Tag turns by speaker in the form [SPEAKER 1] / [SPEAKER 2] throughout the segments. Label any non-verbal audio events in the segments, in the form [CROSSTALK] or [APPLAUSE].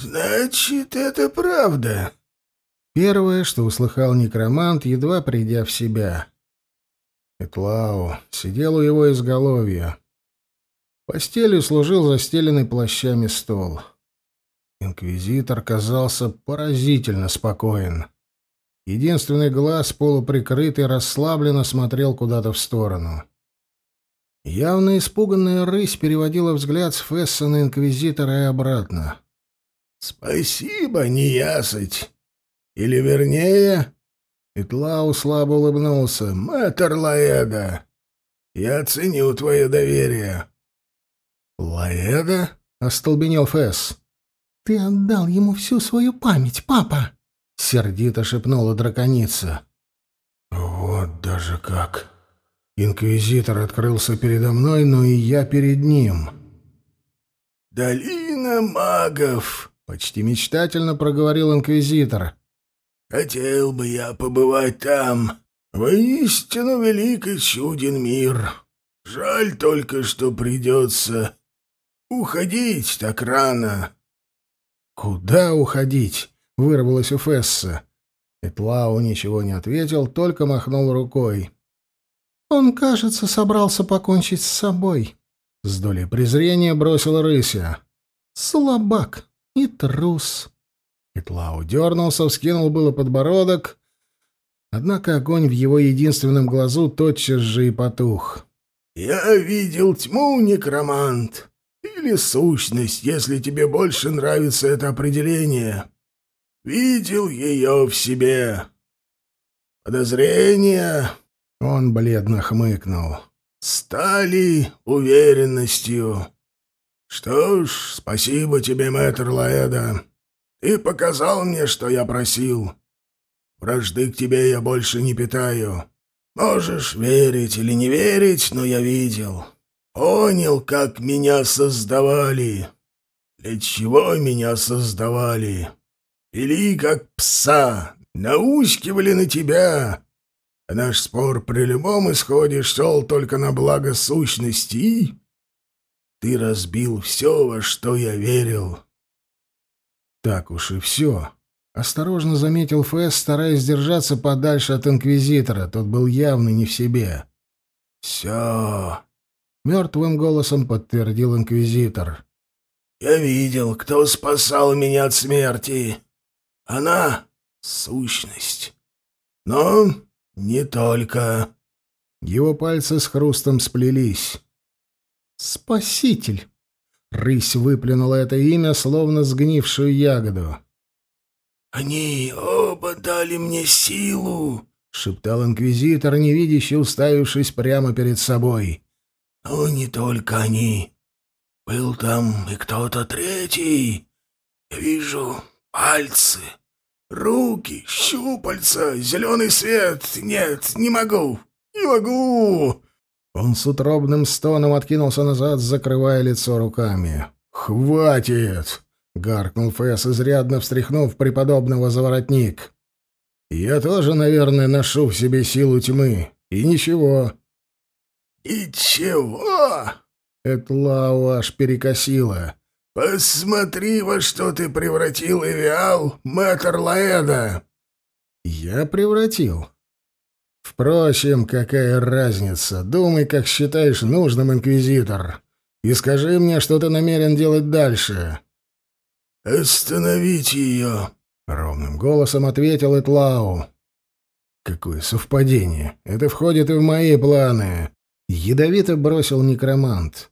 [SPEAKER 1] «Значит, это правда»,
[SPEAKER 2] Первое, что услыхал некромант, едва придя в себя. Этлау сидел у его изголовья. Постелью служил застеленный плащами стол. Инквизитор казался поразительно спокоен. Единственный глаз, полуприкрытый, расслабленно смотрел куда-то в сторону. Явно испуганная рысь переводила взгляд с Фесса на инквизитора и обратно.
[SPEAKER 1] «Спасибо, неясыть!» Или вернее...» Итлау слабо улыбнулся. «Мэтр Лаэда, я ценю твое доверие».
[SPEAKER 2] «Лаэда?» — остолбенел Фэс. «Ты отдал ему всю свою память, папа!» — сердито шепнула драконица. «Вот даже как! Инквизитор открылся передо мной, но и я перед ним».
[SPEAKER 1] «Долина магов!»
[SPEAKER 2] — почти мечтательно проговорил инквизитор.
[SPEAKER 1] Хотел бы я побывать там. Воистину велик и чуден мир. Жаль только, что придется уходить так рано.
[SPEAKER 2] Куда уходить? Вырвалось у Фесса. Этлау ничего не ответил, только махнул рукой. Он, кажется, собрался покончить с собой. С долей презрения бросил рыся. Слабак и трус. Петлау дернулся, вскинул было подбородок, однако огонь в его единственном глазу тотчас же и потух.
[SPEAKER 1] «Я видел тьму, некромант, или сущность, если тебе больше нравится это определение. Видел ее в себе. Подозрения...»
[SPEAKER 2] Он бледно хмыкнул.
[SPEAKER 1] «Стали уверенностью. Что ж, спасибо тебе, мэтр Лаэда. Ты показал мне, что я просил. Вражды к тебе я больше не питаю. Можешь верить или не верить, но я видел. Понял, как меня создавали. Для чего меня создавали? Вели как пса, наускивали на тебя. А наш спор при любом исходе шел только на благо сущности. Ты разбил все, во что я верил.
[SPEAKER 2] Так уж и все. Осторожно заметил Фэс, стараясь держаться подальше от Инквизитора. Тот был явно не в себе.
[SPEAKER 1] «Все!»
[SPEAKER 2] — мертвым голосом подтвердил Инквизитор.
[SPEAKER 1] «Я видел, кто спасал меня от смерти. Она — сущность. Но не только».
[SPEAKER 2] Его пальцы с хрустом сплелись. «Спаситель!» Рысь выплюнула это имя, словно сгнившую ягоду.
[SPEAKER 1] «Они оба дали мне силу», — шептал
[SPEAKER 2] инквизитор, невидяще уставившись прямо перед собой.
[SPEAKER 1] «Но не только они. Был там и кто-то третий. Вижу пальцы, руки, щупальца, зеленый свет. Нет, не могу, не могу.
[SPEAKER 2] Он с утробным стоном откинулся назад, закрывая лицо руками. «Хватит!» — гаркнул Фэс, изрядно встряхнув преподобного за воротник. «Я тоже, наверное, ношу в себе силу тьмы. И ничего».
[SPEAKER 1] «И чего?»
[SPEAKER 2] — Этлау аж перекосило.
[SPEAKER 1] «Посмотри, во что ты превратил Эвиал, мэтр Лаэда!»
[SPEAKER 2] «Я превратил?» Впрочем, какая разница? Думай, как считаешь нужным, инквизитор. И скажи мне, что ты намерен делать дальше.
[SPEAKER 1] Остановить ее,
[SPEAKER 2] ровным голосом ответил Этлау. Какое совпадение. Это входит и в мои планы. Ядовито бросил некромант.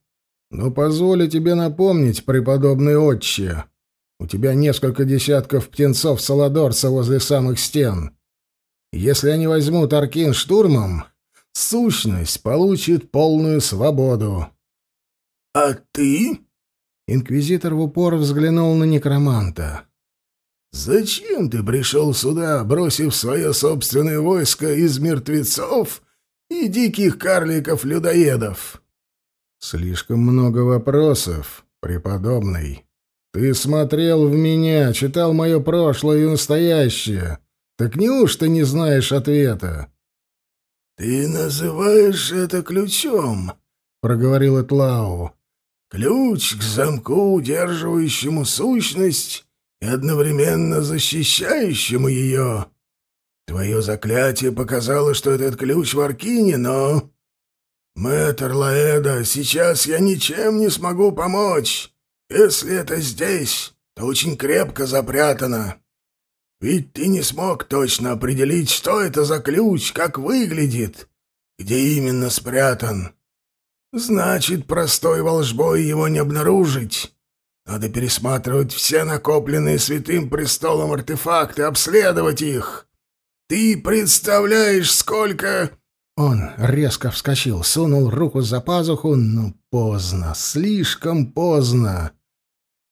[SPEAKER 2] Но позволю тебе напомнить, преподобный отче. У тебя несколько десятков птенцов Саладорца возле самых стен. Если они возьмут Аркин штурмом, сущность получит полную свободу.
[SPEAKER 1] — А ты?
[SPEAKER 2] Инквизитор в упор взглянул на некроманта.
[SPEAKER 1] «Зачем ты пришел сюда, бросив свое собственное войско из мертвецов и диких карликов-людоедов?»
[SPEAKER 2] «Слишком много вопросов, преподобный. Ты смотрел в меня, читал мое прошлое и настоящее. Так неужто не знаешь ответа?
[SPEAKER 1] Ты называешь это ключом, проговорил Этлау. Ключ к замку, удерживающему сущность и одновременно защищающему ее. Твое заклятие показало, что этот ключ в Аркине, но... Мэтр Лаэда, сейчас я ничем не смогу помочь. Если это здесь, то очень крепко запрятано. Ведь ты не смог точно определить, что это за ключ, как выглядит, где именно спрятан. Значит, простой волжбой его не обнаружить. Надо пересматривать все накопленные святым престолом артефакты, обследовать их. Ты представляешь, сколько...»
[SPEAKER 2] Он резко вскочил, сунул руку за пазуху, но поздно, слишком поздно.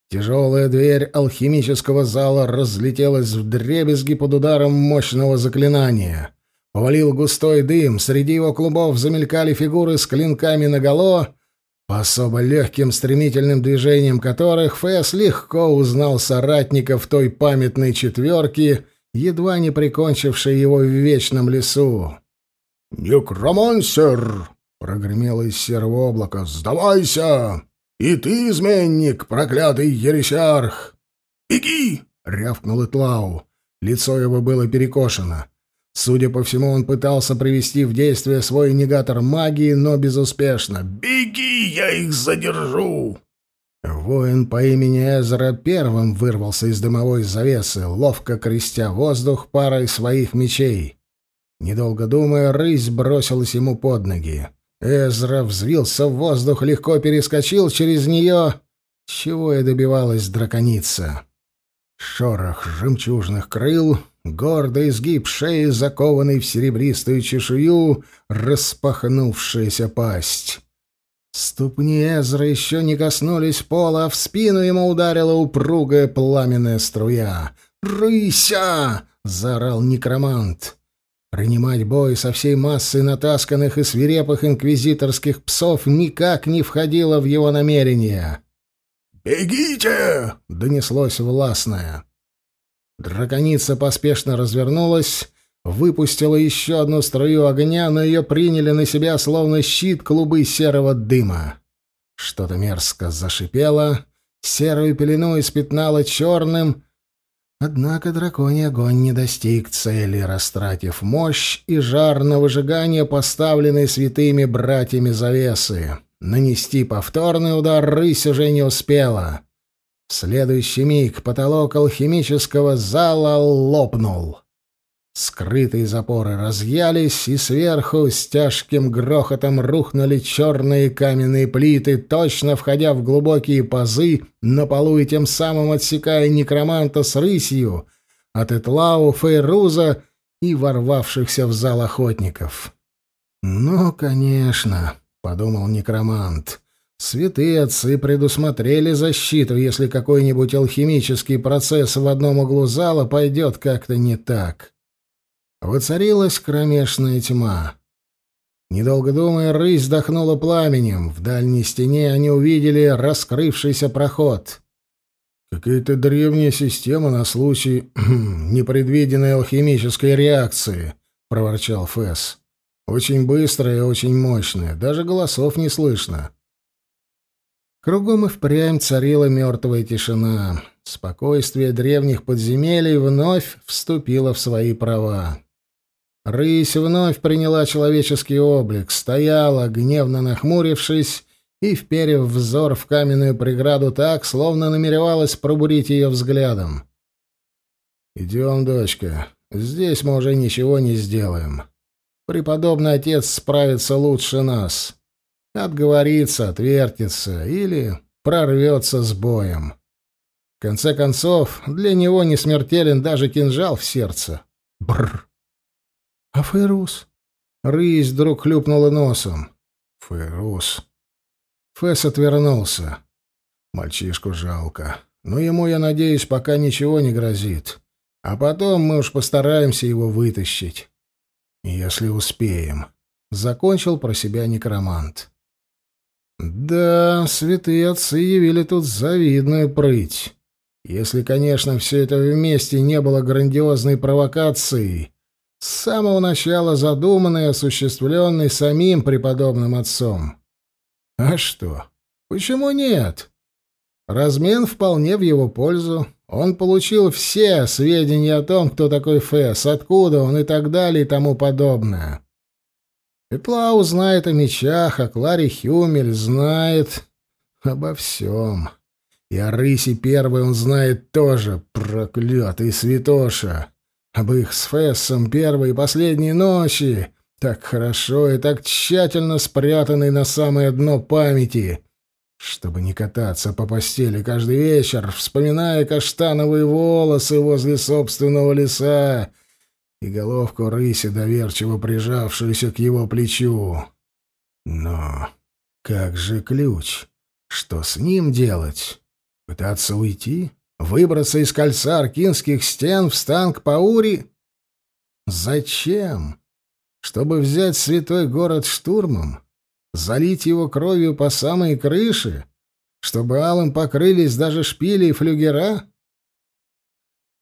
[SPEAKER 2] Тяжелая дверь алхимического зала разлетелась в дребезги под ударом мощного заклинания. Повалил густой дым, среди его клубов замелькали фигуры с клинками наголо, по особо легким стремительным движениям которых Фэс легко узнал соратников той памятной четверки, едва не прикончившей его в вечном лесу.
[SPEAKER 1] «Некромансер!» — прогремело из серого облака. «Сдавайся! И ты, изменник, проклятый ересиарх!» «Беги!» — рявкнул Итлау. Лицо его было перекошено. Судя по всему, он пытался привести в действие свой негатор магии, но безуспешно. «Беги, я их задержу!»
[SPEAKER 2] Воин по имени Эзра первым вырвался из дымовой завесы, ловко крестя воздух парой своих мечей. Недолго думая, рысь бросилась ему под ноги. Эзра взвился в воздух, легко перескочил через нее. Чего и добивалась драконица? Шорох жемчужных крыл, гордый изгиб шеи, закованный в серебристую чешую, распахнувшаяся пасть. Ступни Эзра еще не коснулись пола, а в спину ему ударила упругая пламенная струя. «Рыся!» — заорал некромант. Принимать бой со всей массой натасканных и свирепых инквизиторских псов никак не входило в его намерения.
[SPEAKER 1] «Бегите!» — донеслось властное.
[SPEAKER 2] Драконица поспешно развернулась, выпустила еще одну струю огня, но ее приняли на себя словно щит клубы серого дыма. Что-то мерзко зашипело, серую пелену испятнало черным, однако драконий огонь не достиг цели, растратив мощь и жар на выжигание, поставленной святыми братьями завесы. Нанести повторный удар рысь уже не успела. В следующий миг потолок алхимического зала лопнул. Скрытые запоры разъялись, и сверху с тяжким грохотом рухнули черные каменные плиты, точно входя в глубокие пазы на полу и тем самым отсекая некроманта с рысью от Этлау, Фейруза и ворвавшихся в зал охотников. «Ну, конечно», — подумал некромант, Святые отцы предусмотрели защиту, если какой-нибудь алхимический процесс в одном углу зала пойдет как-то не так. Воцарилась кромешная тьма. Недолго думая, рысь вздохнула пламенем. В дальней стене они увидели раскрывшийся проход. «Какая-то древняя система на случай [CLEARS THROAT] непредвиденной алхимической реакции», — проворчал Фэс. «Очень быстрая и очень мощная. Даже голосов не слышно». Кругом и впрямь царила мертвая тишина. Спокойствие древних подземелий вновь вступило в свои права. Рысь вновь приняла человеческий облик, стояла, гневно нахмурившись и вперев взор в каменную преграду так, словно намеревалась пробурить ее взглядом. «Идем, дочка. Здесь мы уже ничего не сделаем. Преподобный отец справится лучше нас. Отговорится, отвертится или прорвется с боем. В конце концов, для него не смертелен даже кинжал в сердце. Бррр. А Фейрус? Рысь вдруг хлюпнула носом. Фейрус. Фэс отвернулся. Мальчишку жалко. Но ему, я надеюсь, пока ничего не грозит. А потом мы уж постараемся его вытащить. Если успеем. Закончил про себя некромант. Да, святые отцы явили тут завидную прыть. Если, конечно, все это вместе не было грандиозной провокацией, с самого начала задуманной и осуществленной самим преподобным отцом. А что? Почему нет? Размен вполне в его пользу. Он получил все сведения о том, кто такой Фэс, откуда он и так далее и тому подобное. Петлау знает о мечах, а Кларе Хюмель знает обо всем. И о Рысе Первой он знает тоже, проклятый святоша. Об их с Фессом первой и последней ночи, так хорошо и так тщательно спрятанной на самое дно памяти, чтобы не кататься по постели каждый вечер, вспоминая каштановые волосы возле собственного лица и головку рыси, доверчиво прижавшуюся к его плечу. Но как же ключ? Что с ним делать? Пытаться уйти? Выбраться из кольца аркинских стен в стан к Паури? Зачем? Чтобы взять святой город штурмом? Залить его кровью по самой крыше? Чтобы алым покрылись даже шпили и флюгера?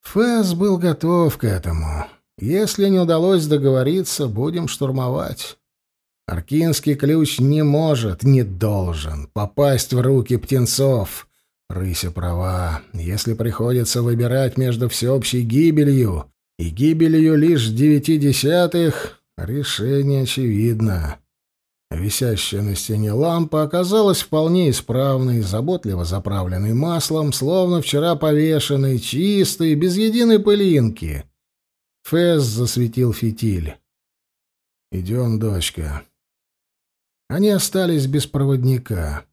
[SPEAKER 2] Фэс был готов к этому. Если не удалось договориться, будем штурмовать. Аркинский ключ не может, не должен попасть в руки птенцов. Рыся права. Если приходится выбирать между всеобщей гибелью и гибелью лишь девяти десятых, решение очевидно. Висящая на стене лампа оказалась вполне исправной, заботливо заправленной маслом, словно вчера повешенной, чистой, без единой пылинки. Фэс засветил фитиль. «Идем, дочка». Они остались без проводника.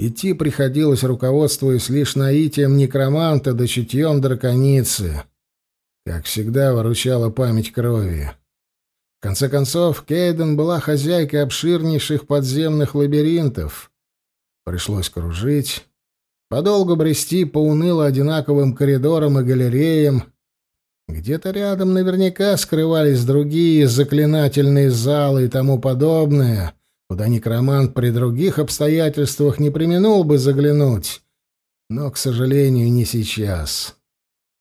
[SPEAKER 2] Идти приходилось, руководствуясь лишь наитием некроманта да чутьем драконицы. Как всегда, выручала память крови. В конце концов, Кейден была хозяйкой обширнейших подземных лабиринтов. Пришлось кружить, подолгу брести по уныло одинаковым коридорам и галереям, где-то рядом наверняка скрывались другие заклинательные залы и тому подобное, куда некромант при других обстоятельствах не применул бы заглянуть. Но, к сожалению, не сейчас.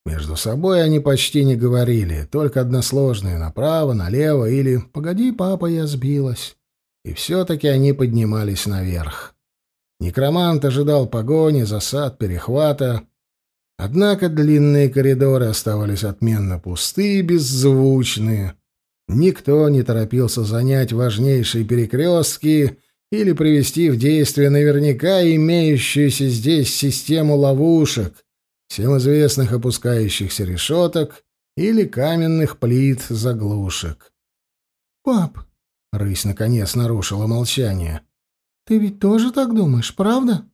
[SPEAKER 2] Между собой они почти не говорили, только односложные направо, налево или «погоди, папа, я сбилась». И все-таки они поднимались наверх. Некромант ожидал погони, засад, перехвата, Однако длинные коридоры оставались отменно пустые и беззвучные. Никто не торопился занять важнейшие перекрестки или привести в действие наверняка имеющуюся здесь систему ловушек, всем известных опускающихся решеток или каменных плит заглушек.
[SPEAKER 3] «Пап», — рысь наконец нарушила молчание, — «ты ведь тоже так думаешь, правда?»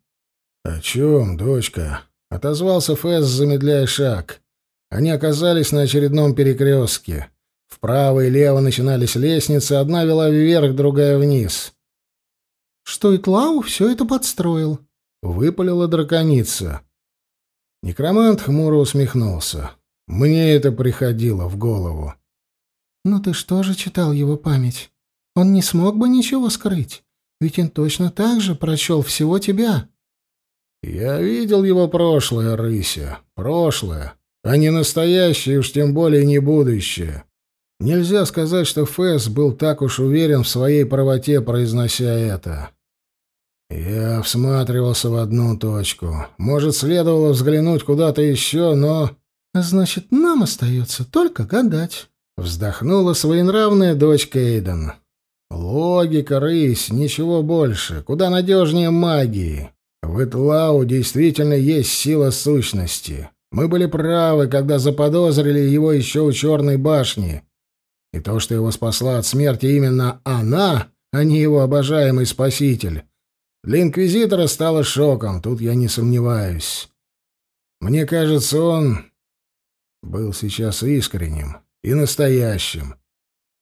[SPEAKER 2] «О чем, дочка?» Отозвался Фэс, замедляя шаг. Они оказались на очередном перекрестке. Вправо и лево начинались лестницы, одна вела вверх, другая вниз.
[SPEAKER 3] «Что Итлау все это подстроил?»
[SPEAKER 2] — выпалила драконица. Некромант хмуро усмехнулся. «Мне это приходило в голову».
[SPEAKER 3] «Ну ты что же читал его память? Он не смог бы ничего скрыть, ведь он точно так же прочел всего тебя».
[SPEAKER 2] Я видел его прошлое, Рыся, прошлое, а не настоящее, уж тем более не будущее. Нельзя сказать, что Фэс был так уж уверен в своей правоте, произнося это. Я всматривался в одну точку. Может, следовало взглянуть куда-то еще, но...
[SPEAKER 3] Значит, нам остается только гадать.
[SPEAKER 2] Вздохнула своенравная дочь Кейден. Логика, рысь, ничего больше. Куда надежнее магии. В Итлау действительно есть сила сущности. Мы были правы, когда заподозрили его еще у Черной башни. И то, что его спасла от смерти именно она, а не его обожаемый спаситель, для Инквизитора стало шоком, тут я не сомневаюсь. Мне кажется, он был сейчас искренним и настоящим.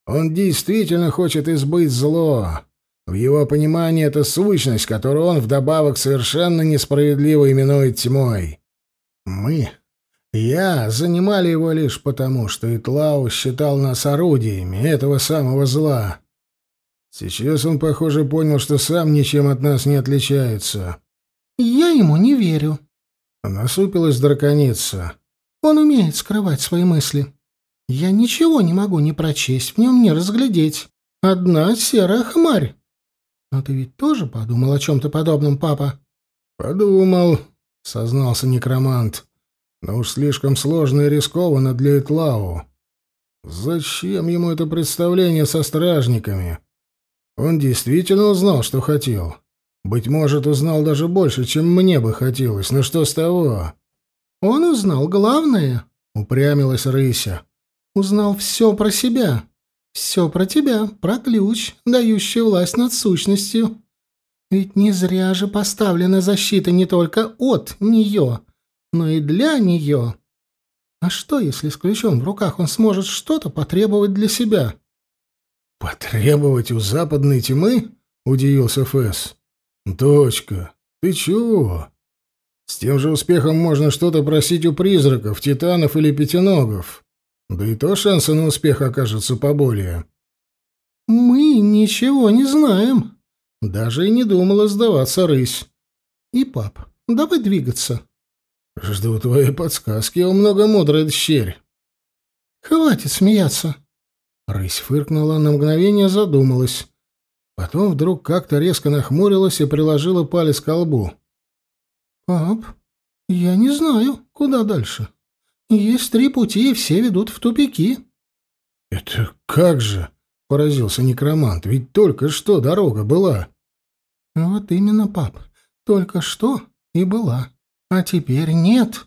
[SPEAKER 2] Он действительно хочет избыть зло, в его понимании это сущность, которую он вдобавок совершенно несправедливо именует тьмой. Мы, я, занимали его лишь потому, что Итлау считал нас орудиями этого самого зла. Сейчас он, похоже, понял, что сам ничем от нас не отличается.
[SPEAKER 3] «Я ему не верю», —
[SPEAKER 2] насупилась драконица.
[SPEAKER 3] «Он умеет скрывать свои мысли. Я ничего не могу ни прочесть в нем, ни разглядеть. Одна серая хмарь». «Но ты ведь тоже подумал о чем-то подобном, папа?»
[SPEAKER 2] «Подумал. — сознался некромант. «Но уж слишком сложно и рискованно для Итлау. Зачем ему это представление со стражниками? Он действительно узнал, что хотел. Быть может, узнал даже больше, чем мне бы хотелось. Но что с того?»
[SPEAKER 3] «Он узнал главное», — упрямилась Рыся. «Узнал все про себя. Все про тебя, про ключ, дающий власть над сущностью. Ведь не зря же поставлена защита не только от нее, но и для нее. А что, если с ключом в руках он сможет что-то потребовать для себя?»
[SPEAKER 2] «Потребовать у западной тьмы?» — удивился Фэс. «Дочка, ты чего? С тем же успехом можно что-то просить у призраков, титанов или пятиногов. Да и то шансы на успех окажутся поболее.
[SPEAKER 3] Мы ничего не знаем.
[SPEAKER 2] Даже и не думала сдаваться рысь.
[SPEAKER 3] И, пап, давай двигаться.
[SPEAKER 2] Жду твоей подсказки, о многомудрая дщерь.
[SPEAKER 3] Хватит смеяться.
[SPEAKER 2] Рысь фыркнула, на мгновение задумалась. Потом вдруг как-то резко нахмурилась и приложила палец к лбу.
[SPEAKER 3] «Пап, я не знаю, куда дальше. Есть три пути, и все ведут в тупики».
[SPEAKER 2] «Это как же?» — поразился некромант. «Ведь только что дорога была».
[SPEAKER 3] «Вот именно, пап. Только что и была. А теперь нет».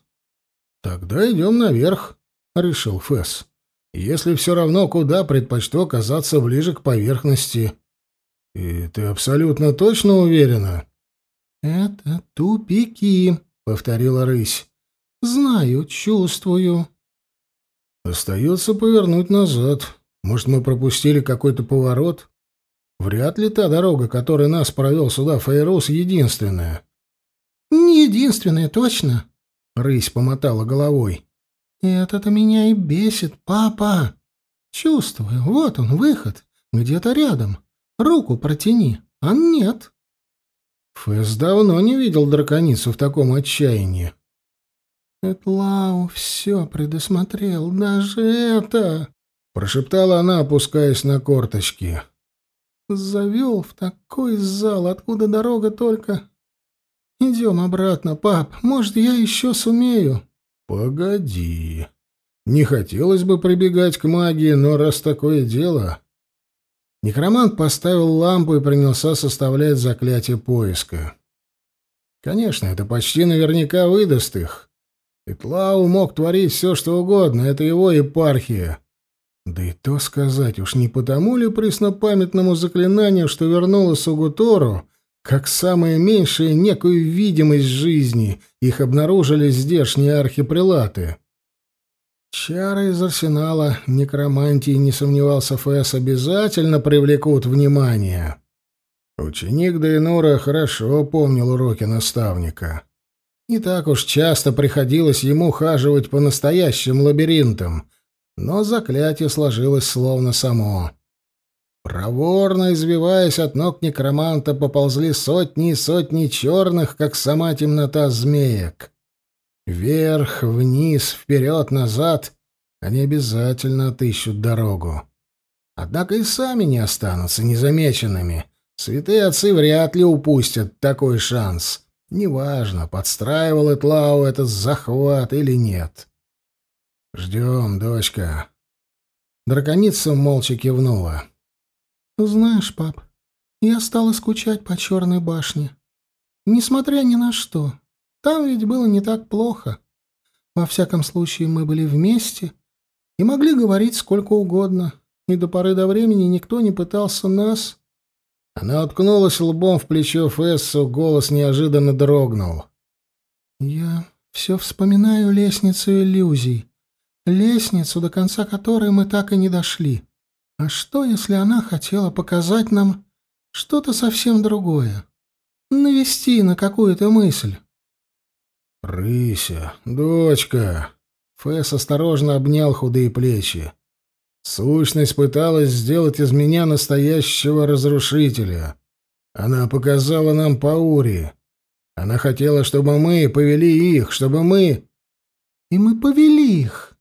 [SPEAKER 2] «Тогда идем наверх», — решил Фэс. «Если все равно, куда предпочту оказаться ближе к поверхности». «И ты абсолютно точно уверена?»
[SPEAKER 3] «Это тупики», — повторила рысь. «Знаю, чувствую».
[SPEAKER 2] «Остается повернуть назад. Может, мы пропустили какой-то поворот? Вряд ли та дорога, которой нас провел сюда Фейрус, единственная».
[SPEAKER 3] «Не единственная, точно», — рысь помотала головой. «Это-то меня и бесит, папа. Чувствую, вот он, выход, где-то рядом. Руку протяни, а нет».
[SPEAKER 2] Фэс давно не видел драконицу в таком отчаянии.
[SPEAKER 3] «Этлау все предусмотрел, даже это!»
[SPEAKER 2] — прошептала она, опускаясь на корточки.
[SPEAKER 3] «Завел в такой зал, откуда дорога только...» «Идем обратно, пап, может, я еще сумею?»
[SPEAKER 2] «Погоди. Не хотелось бы прибегать к магии, но раз такое дело...» Некромант поставил лампу и принялся составлять заклятие поиска. Конечно, это почти наверняка выдаст их. Итлау мог творить все, что угодно, это его епархия. Да и то сказать, уж не потому ли преснопамятному заклинанию, что вернуло Сугутору, как самое меньшее некую видимость жизни, их обнаружили здешние архипрелаты. Чары из арсенала некромантии, не сомневался Фэс, обязательно привлекут внимание. Ученик Дейнура хорошо помнил уроки наставника. Не так уж часто приходилось ему хаживать по настоящим лабиринтам, но заклятие сложилось словно само. Проворно извиваясь от ног некроманта, поползли сотни и сотни черных, как сама темнота змеек. Вверх, вниз, вперед, назад они обязательно отыщут дорогу. Однако и сами не останутся незамеченными. Святые отцы вряд ли упустят такой шанс. Неважно, подстраивал Этлау этот захват или нет. «Ждем, дочка». Драконица молча кивнула.
[SPEAKER 3] «Знаешь, пап, я стала скучать по Черной башне. Несмотря ни на что, там ведь было не так плохо. Во всяком случае, мы были вместе и могли говорить сколько угодно, и до поры до времени никто не пытался нас...
[SPEAKER 2] Она уткнулась лбом в плечо Фессу, голос неожиданно дрогнул.
[SPEAKER 3] «Я все вспоминаю лестницу иллюзий, лестницу, до конца которой мы так и не дошли. А что, если она хотела показать нам что-то совсем другое? Навести на какую-то мысль?»
[SPEAKER 2] «Рыся, дочка!» Фэс осторожно обнял худые плечи. «Сущность пыталась сделать из меня настоящего разрушителя. Она показала нам Паури. Она хотела, чтобы мы повели их, чтобы мы...»
[SPEAKER 3] «И мы повели их!»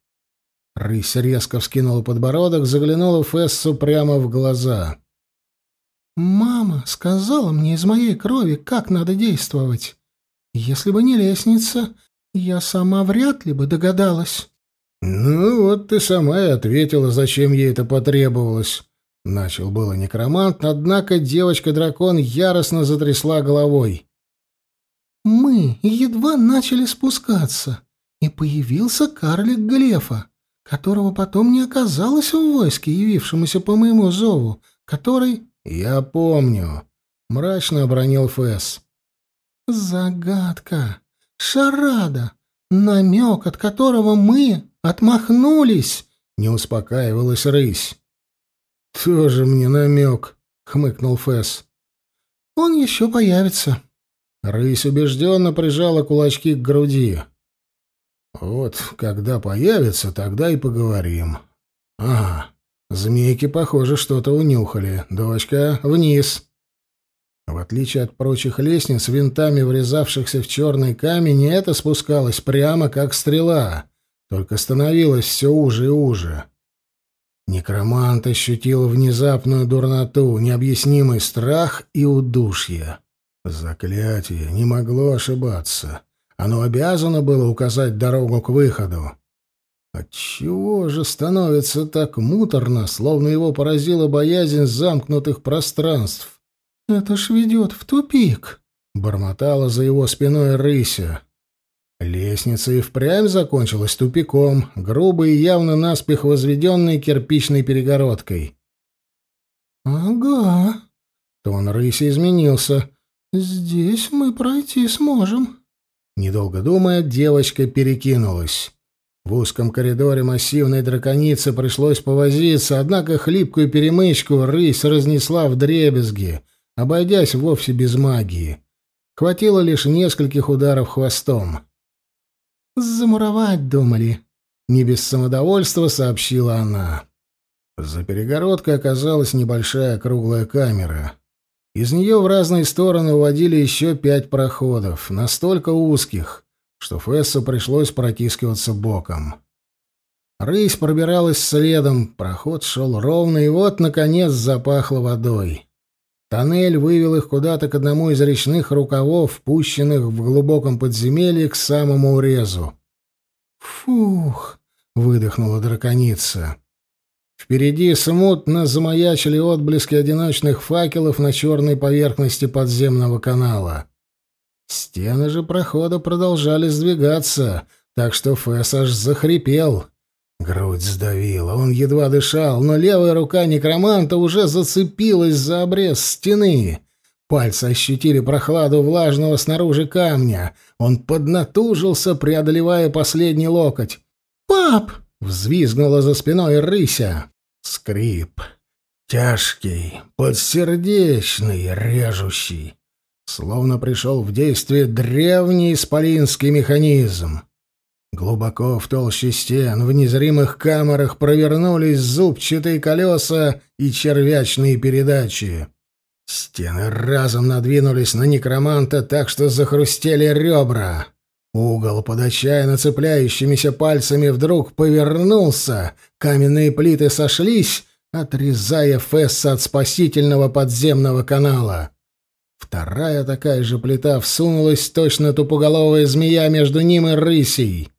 [SPEAKER 2] Рысь резко вскинула подбородок, заглянула Фессу прямо в глаза.
[SPEAKER 3] «Мама сказала мне из моей крови, как надо действовать. Если бы не лестница, я сама вряд ли бы догадалась».
[SPEAKER 2] «Ну, вот ты сама и ответила, зачем ей это потребовалось». Начал было некромант, однако девочка-дракон яростно затрясла головой.
[SPEAKER 3] «Мы едва начали спускаться, и появился карлик Глефа, которого потом не оказалось в войске, явившемуся по моему зову, который...»
[SPEAKER 2] «Я помню», — мрачно обронил Фэс.
[SPEAKER 3] «Загадка, шарада, намек, от которого мы отмахнулись», — не успокаивалась рысь.
[SPEAKER 2] «Тоже мне намек», — хмыкнул Фэс.
[SPEAKER 3] «Он еще появится».
[SPEAKER 2] Рысь убежденно прижала кулачки к груди. «Вот когда появится, тогда и поговорим. Ага, змейки, похоже, что-то унюхали. Дочка, вниз». В отличие от прочих лестниц, винтами врезавшихся в черный камень, это спускалось прямо как стрела, только становилось все уже и уже. Некромант ощутил внезапную дурноту, необъяснимый страх и удушье. Заклятие не могло ошибаться. Оно обязано было указать дорогу к выходу. Отчего же становится так муторно, словно его поразила боязнь замкнутых пространств?
[SPEAKER 3] «Это ж ведет в тупик», —
[SPEAKER 2] бормотала за его спиной рыся. Лестница и впрямь закончилась тупиком, грубой и явно наспех возведенной кирпичной перегородкой.
[SPEAKER 3] «Ага», —
[SPEAKER 2] тон рыси изменился.
[SPEAKER 3] «Здесь мы пройти сможем».
[SPEAKER 2] Недолго думая, девочка перекинулась. В узком коридоре массивной драконице пришлось повозиться, однако хлипкую перемычку рысь разнесла в дребезги, обойдясь вовсе без магии. Хватило лишь нескольких ударов хвостом.
[SPEAKER 3] «Замуровать думали», — не без самодовольства сообщила она.
[SPEAKER 2] За перегородкой оказалась небольшая круглая камера. Из нее в разные стороны уводили еще пять проходов, настолько узких, что Фессу пришлось протискиваться боком. Рысь пробиралась следом, проход шел ровно, и вот, наконец, запахло водой. Тоннель вывел их куда-то к одному из речных рукавов, пущенных в глубоком подземелье к самому урезу.
[SPEAKER 3] «Фух!»
[SPEAKER 2] — выдохнула драконица. Впереди смутно замаячили отблески одиночных факелов на черной поверхности подземного канала. Стены же прохода продолжали сдвигаться, так что Фэс аж захрипел. Грудь сдавила, он едва дышал, но левая рука некроманта уже зацепилась за обрез стены. Пальцы ощутили прохладу влажного снаружи камня. Он поднатужился, преодолевая последний локоть.
[SPEAKER 3] «Пап!»
[SPEAKER 2] — взвизгнула за спиной рыся. Скрип. Тяжкий, подсердечный, режущий. Словно пришел в действие древний исполинский механизм. Глубоко в толще стен, в незримых камерах провернулись зубчатые колеса и червячные передачи. Стены разом надвинулись на некроманта так, что захрустели ребра. Угол под отчаянно цепляющимися пальцами вдруг повернулся, каменные плиты сошлись, отрезая Фесса от спасительного подземного канала. Вторая такая же плита всунулась точно тупоголовая змея между ним и рысей.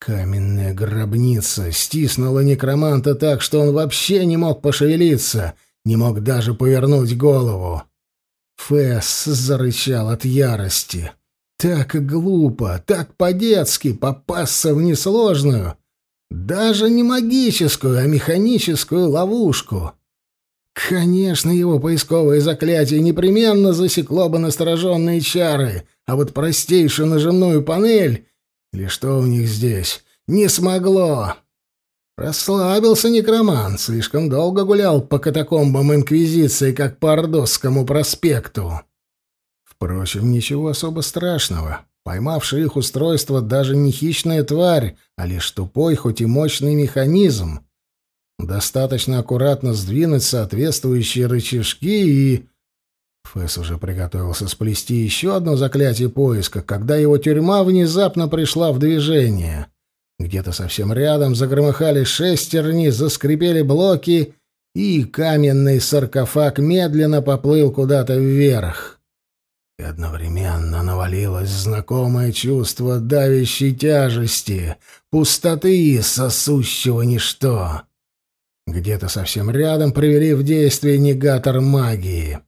[SPEAKER 2] Каменная гробница стиснула некроманта так, что он вообще не мог пошевелиться, не мог даже повернуть голову. Фэс зарычал от ярости. Так глупо, так по-детски попасться в несложную, даже не магическую, а механическую ловушку. Конечно, его поисковое заклятие непременно засекло бы настороженные чары, а вот простейшую нажимную панель или что у них здесь? Не смогло. Расслабился некромант, слишком долго гулял по катакомбам Инквизиции, как по Ордосскому проспекту. Впрочем, ничего особо страшного. Поймавший их устройство даже не хищная тварь, а лишь тупой, хоть и мощный механизм. Достаточно аккуратно сдвинуть соответствующие рычажки и... Фэс уже приготовился сплести еще одно заклятие поиска, когда его тюрьма внезапно пришла в движение. Где-то совсем рядом загромыхали шестерни, заскрипели блоки, и каменный саркофаг медленно поплыл куда-то вверх. И одновременно навалилось знакомое чувство давящей тяжести, пустоты, сосущего ничто. Где-то совсем рядом привели в действие негатор магии.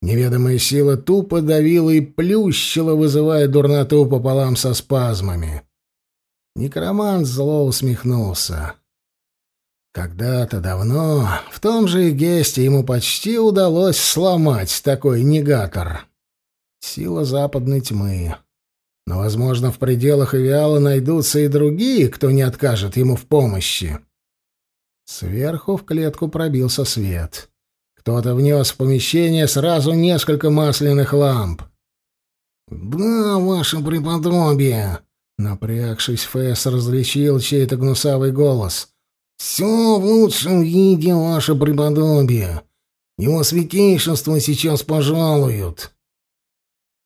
[SPEAKER 2] Неведомая сила тупо давила и плющила, вызывая дурноту пополам со спазмами. Некромант зло усмехнулся. Когда-то давно в том же Эгесте ему почти удалось сломать такой негатор. Сила западной тьмы. Но, возможно, в пределах Эвиала найдутся и другие, кто не откажет ему в помощи. Сверху в клетку пробился свет. Кто-то внес в помещение сразу несколько масляных ламп. «Да, ваше преподобие!» Напрягшись, Фэс различил чей-то гнусавый голос. «Все в лучшем виде, ваше преподобие! Его святейшество сейчас пожалуют!»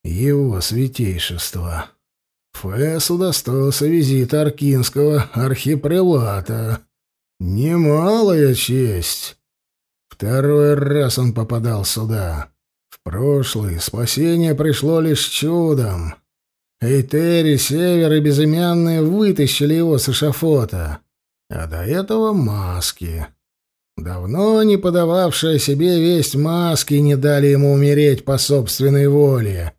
[SPEAKER 2] Его святейшество. Фэс удостоился визита аркинского архипрелата. Немалая честь. Второй раз он попадал сюда. В прошлый спасение пришло лишь чудом. Эйтери, Север и Безымянные вытащили его с эшафота. А до этого маски. Давно не подававшая себе весть маски не дали ему умереть по собственной воле.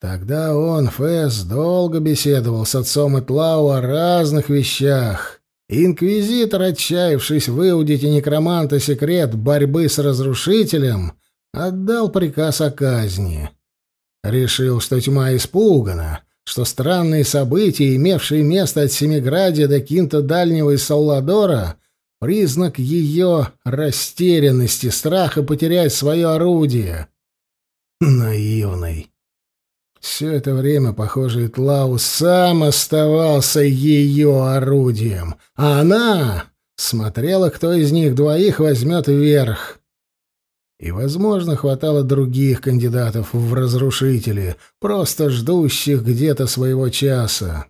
[SPEAKER 2] Тогда он, Фэс, долго беседовал с отцом Итлау о разных вещах. Инквизитор, отчаявшись выудить у некроманта секрет борьбы с разрушителем, отдал приказ о казни. Решил, что тьма испугана, что странные события, имевшие место от Семиградия до Кинта Дальнего и Салладора, признак ее растерянности, страха потерять свое орудие. Наивный. Все это время, похоже, Итлау сам оставался ее орудием, а она смотрела, кто из них двоих возьмет верх. И, возможно, хватало других кандидатов в разрушители, просто ждущих где-то своего часа.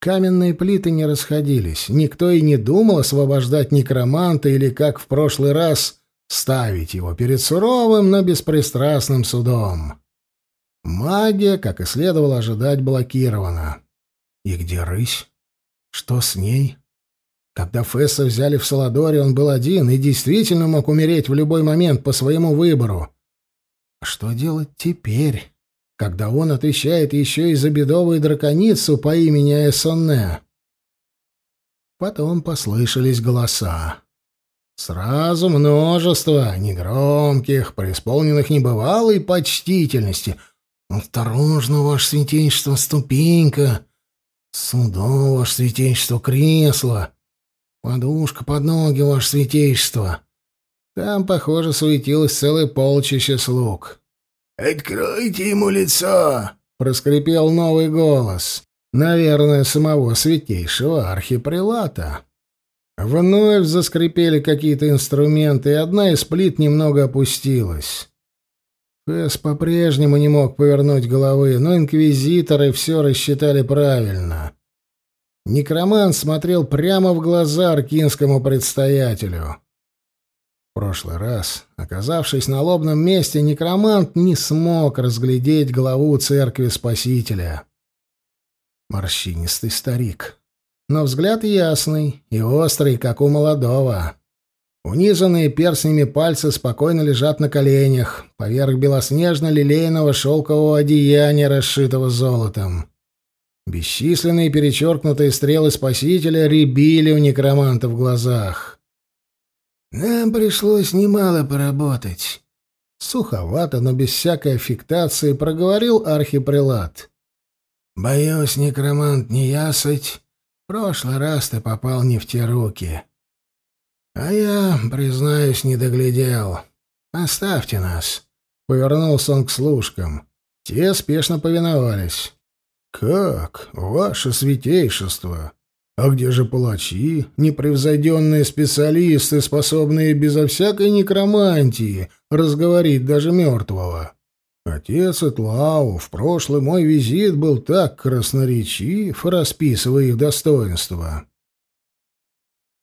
[SPEAKER 2] Каменные плиты не расходились, никто и не думал освобождать некроманта или, как в прошлый раз, ставить его перед суровым, но беспристрастным судом. Магия, как и следовало ожидать, блокирована. И где рысь? Что с ней? Когда Фесса взяли в Саладоре, он был один и действительно мог умереть в любой момент по своему выбору. А что делать теперь, когда он отвечает еще и за бедовую драконицу по имени Эссонне? Потом послышались голоса. Сразу множество, негромких, преисполненных небывалой почтительности — «Осторожно, ваше святейшество, ступенька! Судо, ваше святейшество, кресло! Подушка под ноги, ваше святейшество!» Там, похоже, суетилось целое полчище слуг.
[SPEAKER 1] «Откройте ему лицо!»
[SPEAKER 2] — проскрипел новый голос. Наверное, самого святейшего архипрелата. Вновь заскрипели какие-то инструменты, и одна из плит немного опустилась. Фэс по-прежнему не мог повернуть головы, но инквизиторы все рассчитали правильно. Некромант смотрел прямо в глаза аркинскому предстоятелю. В прошлый раз, оказавшись на лобном месте, некромант не смог разглядеть главу церкви Спасителя. Морщинистый старик, но взгляд ясный и острый, как у молодого. Унизанные перстнями пальцы спокойно лежат на коленях, поверх белоснежно-лилейного шелкового одеяния, расшитого золотом. Бесчисленные перечеркнутые стрелы Спасителя рябили у некроманта в глазах. «Нам пришлось немало поработать», — суховато, но без всякой аффектации проговорил архипрелат. «Боюсь, некромант, не ясать. В прошлый раз ты попал не в те руки». «А я, признаюсь, не доглядел. Оставьте нас». Повернулся он к служкам. Те спешно повиновались. «Как? Ваше святейшество! А где же палачи, непревзойденные специалисты, способные безо всякой некромантии разговорить даже мертвого?» Отец Этлау, в прошлый мой визит был так красноречив, расписывая их достоинства.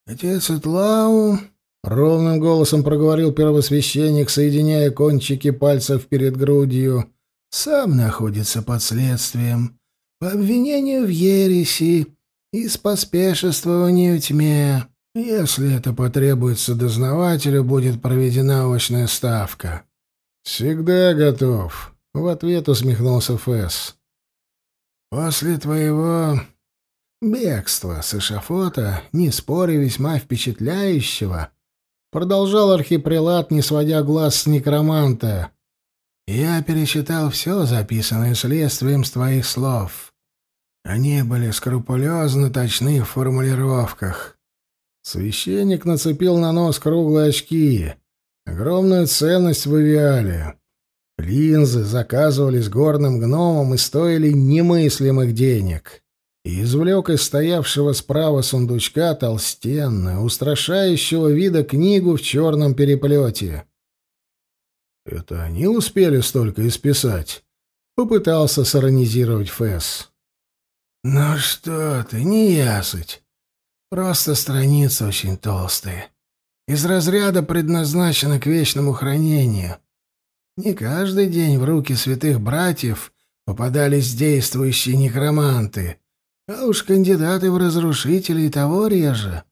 [SPEAKER 2] Отец Этлау — ровным голосом проговорил первосвященник, соединяя кончики пальцев перед грудью, — «сам находится под следствием по обвинению в ереси и споспешествованию тьме. Если это потребуется дознавателю, будет проведена очная ставка». «Всегда готов», — в ответ усмехнулся Фэс. «После твоего бегства с эшафота, не споря весьма впечатляющего, продолжал архипрелат, не сводя глаз с некроманта. Я перечитал все записанное следствием с твоих слов. Они были скрупулезно точны в формулировках. Священник нацепил на нос круглые очки. Огромную ценность в. Линзы заказывались горным гномом и стоили немыслимых денег и извлек из стоявшего справа сундучка толстенную, устрашающего вида книгу в черном переплете. «Это они успели столько исписать?» — попытался саронизировать Фэс. «Ну что ты, не ясыть. Просто страницы очень толстые. Из разряда предназначены к вечному хранению. Не каждый день в руки святых братьев попадались действующие некроманты» А уж кандидаты в разрушители и того реже.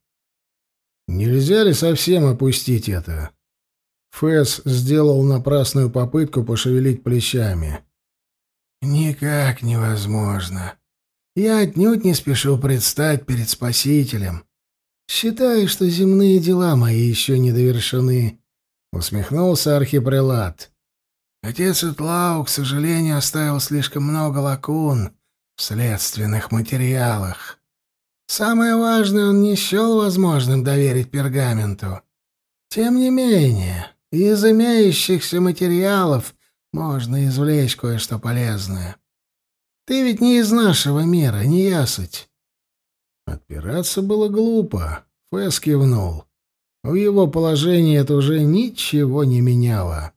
[SPEAKER 2] Нельзя ли совсем опустить это? Фэс сделал напрасную попытку пошевелить плечами. Никак невозможно. Я отнюдь не спешу предстать перед Спасителем. Считаю, что земные дела мои еще не довершены, усмехнулся архипрелат. Отец Итлау, к сожалению, оставил слишком много лакун в следственных материалах. Самое важное он не счел возможным доверить пергаменту. Тем не менее, из имеющихся материалов можно извлечь кое-что полезное. Ты ведь не из нашего мира, не ясыть. Отпираться было глупо. Фэс кивнул. В его положении это уже ничего не меняло.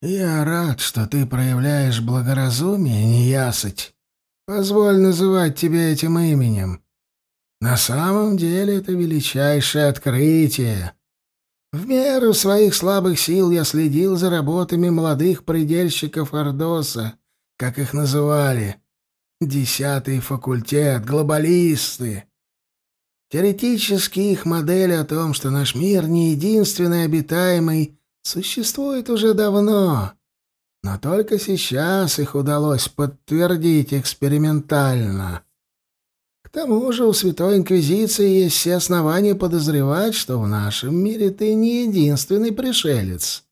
[SPEAKER 2] «Я рад, что ты проявляешь благоразумие, неясыть. Позволь называть тебя этим именем. На самом деле это величайшее открытие. В меру своих слабых сил я следил за работами молодых предельщиков Ордоса, как их называли. Десятый факультет, глобалисты. Теоретически их модель о том, что наш мир не единственный обитаемый, существует уже давно. Но только сейчас их удалось подтвердить экспериментально. К тому же у Святой Инквизиции есть все основания подозревать, что в нашем мире ты не единственный пришелец.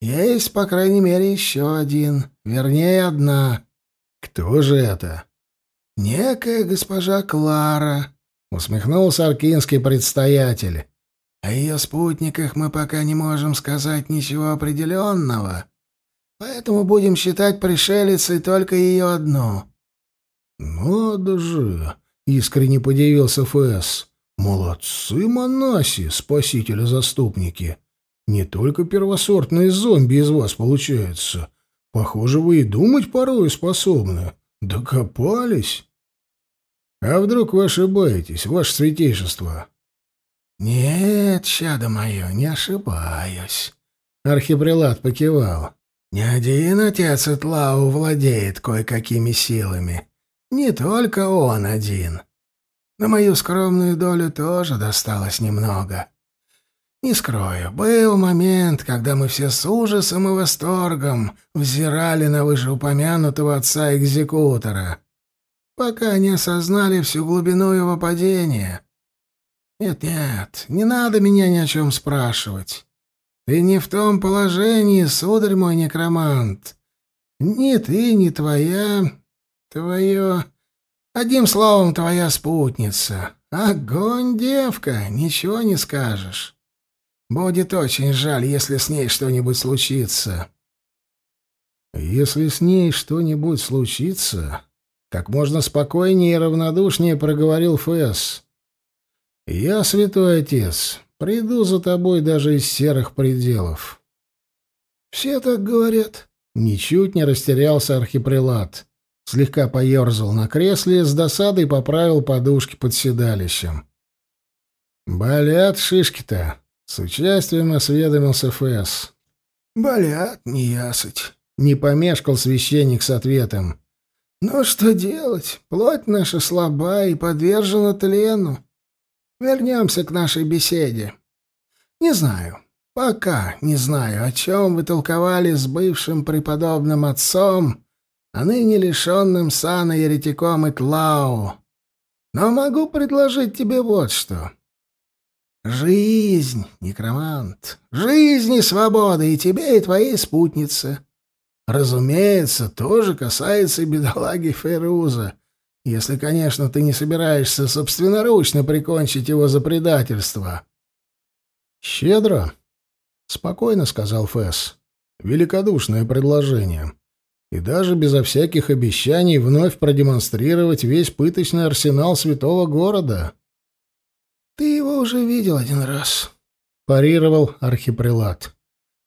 [SPEAKER 2] Есть, по крайней мере, еще один, вернее, одна. Кто же это? Некая госпожа Клара, усмехнулся аркинский предстоятель. О ее спутниках мы пока не можем сказать ничего определенного. Поэтому будем считать пришелицей только ее одну». «Надо же!» — искренне подивился Фэс. «Молодцы, монаси, спасители-заступники! Не только первосортные зомби из вас получаются. Похоже, вы и думать порой способны. Докопались!» «А вдруг вы ошибаетесь, ваше святейшество?» «Нет, чадо мое, не ошибаюсь», — архипрелат покивал. Не один отец Итлау владеет кое-какими силами. Не только он один. На мою скромную долю тоже досталось немного. Не скрою, был момент, когда мы все с ужасом и восторгом взирали на вышеупомянутого отца-экзекутора, пока не осознали всю глубину его падения. Нет-нет, не надо меня ни о чем спрашивать. Ты не в том положении, сударь мой некромант. Ни ты, ни твоя... твое... Одним словом, твоя спутница. Огонь, девка, ничего не скажешь. Будет очень жаль, если с ней что-нибудь случится. Если с ней что-нибудь случится, как можно спокойнее и равнодушнее проговорил Фэс. Я, святой отец, Приду за тобой даже из серых пределов. Все так говорят. Ничуть не растерялся архипрелат. Слегка поерзал на кресле, с досадой поправил подушки под седалищем. «Болят шишки-то», С участием осведомился Фэс.
[SPEAKER 3] «Болят, неясыть», —
[SPEAKER 2] не помешкал священник с ответом.
[SPEAKER 3] «Но что делать? Плоть наша слаба и подвержена тлену. Вернемся к нашей беседе. Не знаю, пока не знаю, о чем вы толковали с бывшим преподобным отцом, а ныне лишенным сана еретиком Итлау. Но могу предложить тебе вот что. Жизнь, некромант, жизнь и свобода и тебе, и твоей спутнице. Разумеется, тоже касается и бедолаги Фейруза, если, конечно, ты не собираешься собственноручно прикончить его за предательство.
[SPEAKER 2] «Щедро», — спокойно сказал Фэс. «Великодушное предложение. И даже безо всяких обещаний вновь продемонстрировать весь пыточный арсенал святого города».
[SPEAKER 3] «Ты его уже видел один раз», —
[SPEAKER 2] парировал архипрелат.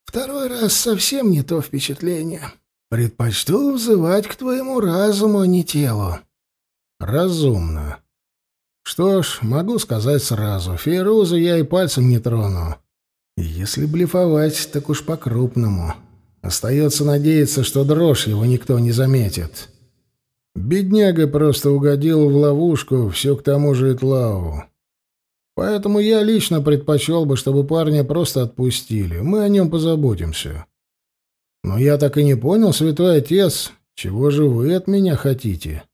[SPEAKER 3] «Второй раз совсем не то впечатление. Предпочту взывать к твоему разуму, а не телу».
[SPEAKER 2] «Разумно. Что ж, могу сказать сразу, Фейрузу я и пальцем не трону. Если блефовать, так уж по-крупному. Остается надеяться, что дрожь его никто не заметит. Бедняга просто угодил в ловушку, все к тому же Итлау. Поэтому я лично предпочел бы, чтобы парня просто отпустили. Мы о нем позаботимся. Но я так и не понял, святой отец, чего же вы от меня хотите?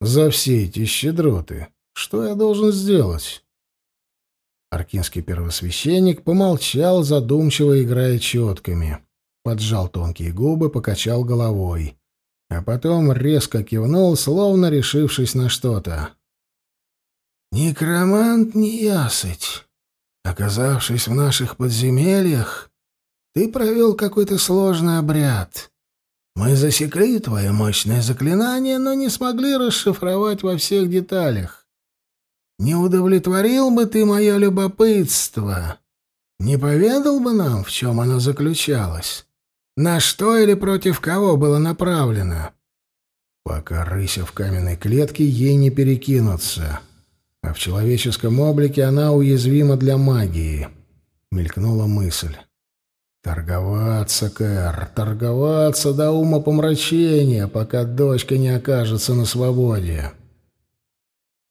[SPEAKER 2] За все эти щедроты. Что я должен сделать? Аркинский первосвященник помолчал, задумчиво играя четками. Поджал тонкие губы, покачал головой. А потом резко кивнул, словно решившись на что-то.
[SPEAKER 3] «Некромант неясыть. Оказавшись в наших подземельях, ты провел какой-то сложный обряд. Мы засекли твое мощное заклинание, но не смогли расшифровать во всех деталях. Не удовлетворил бы ты мое любопытство. Не поведал бы нам, в чем оно заключалось? На что или против кого было направлено?
[SPEAKER 2] Пока рыся в каменной клетке, ей не перекинуться. А в человеческом облике она уязвима для магии. Мелькнула мысль. Торговаться, Кэр, торговаться до ума помрачения, пока дочка не окажется на свободе.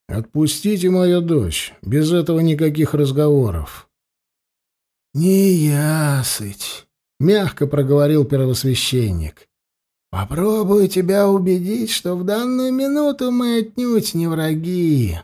[SPEAKER 2] Отпустите мою дочь, без этого никаких разговоров.
[SPEAKER 3] Не ясыть, мягко проговорил первосвященник. Попробую тебя убедить, что в данную минуту мы отнюдь не враги.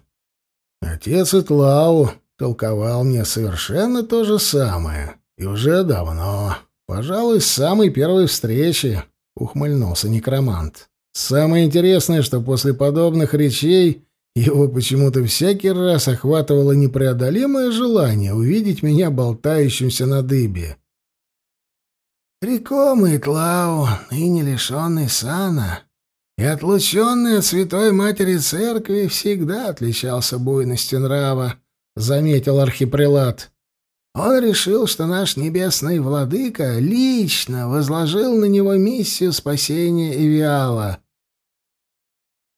[SPEAKER 2] Отец Итлау толковал мне совершенно то же самое. И уже давно. Пожалуй, с самой первой встречи, ухмыльнулся некромант. Самое интересное, что после подобных речей его почему-то всякий раз охватывало непреодолимое желание увидеть меня болтающимся на дыбе.
[SPEAKER 3] Рекомый Тлау, ныне лишенный сана и отлученный от Святой Матери Церкви, всегда отличался буйностью нрава, — заметил архипрелат. Он решил, что наш небесный владыка лично возложил на него миссию спасения Эвиала.